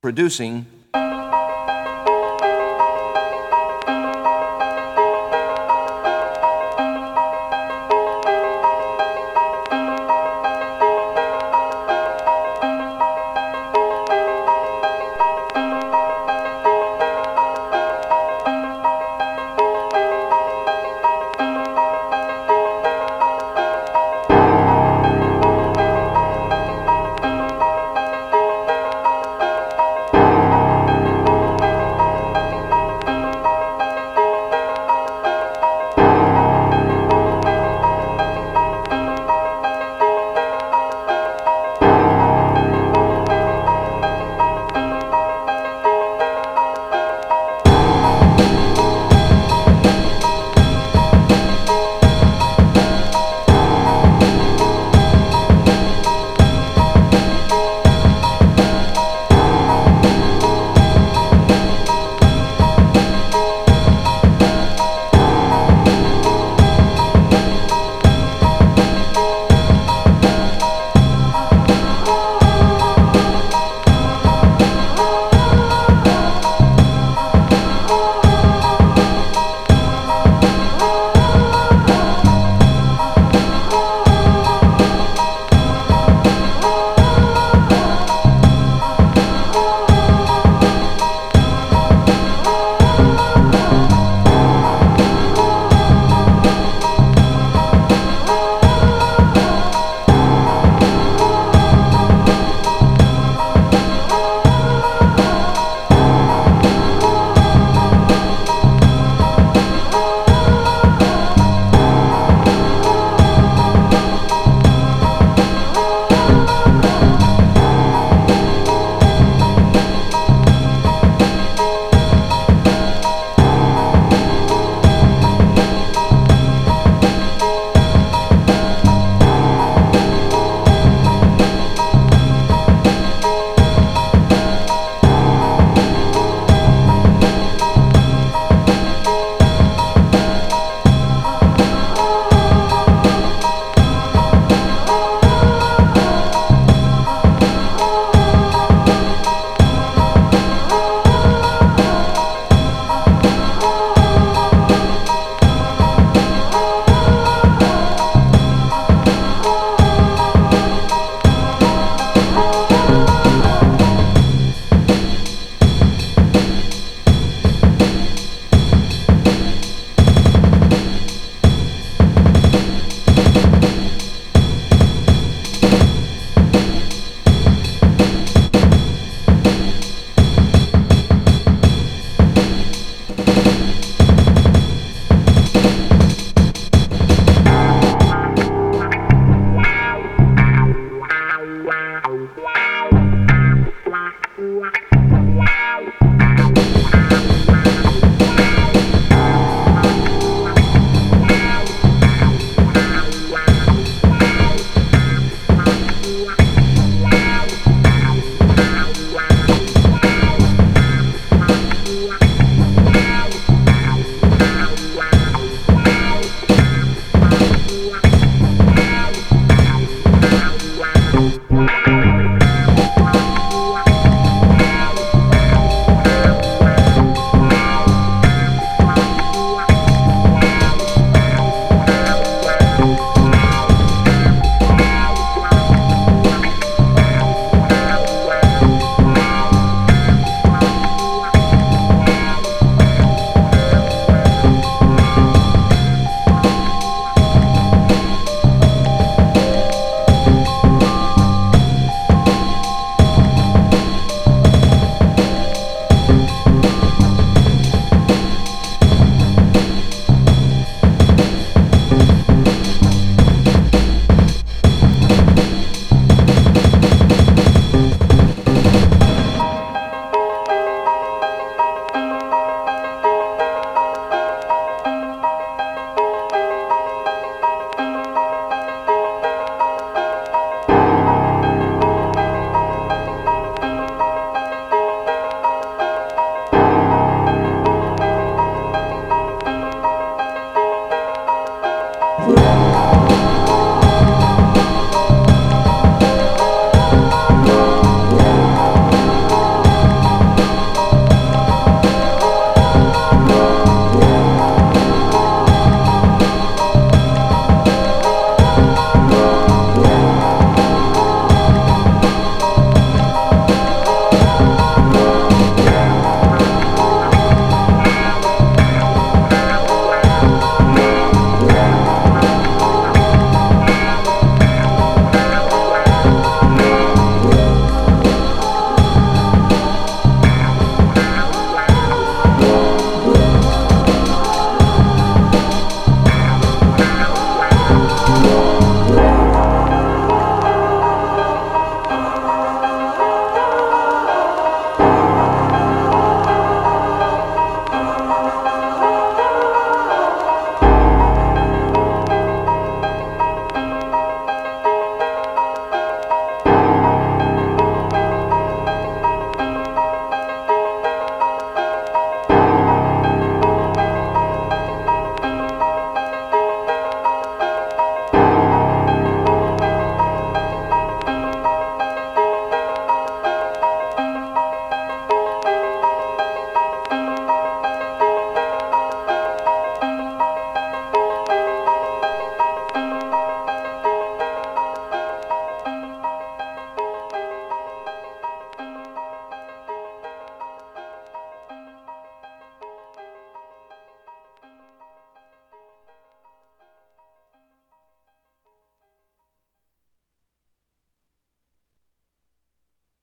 producing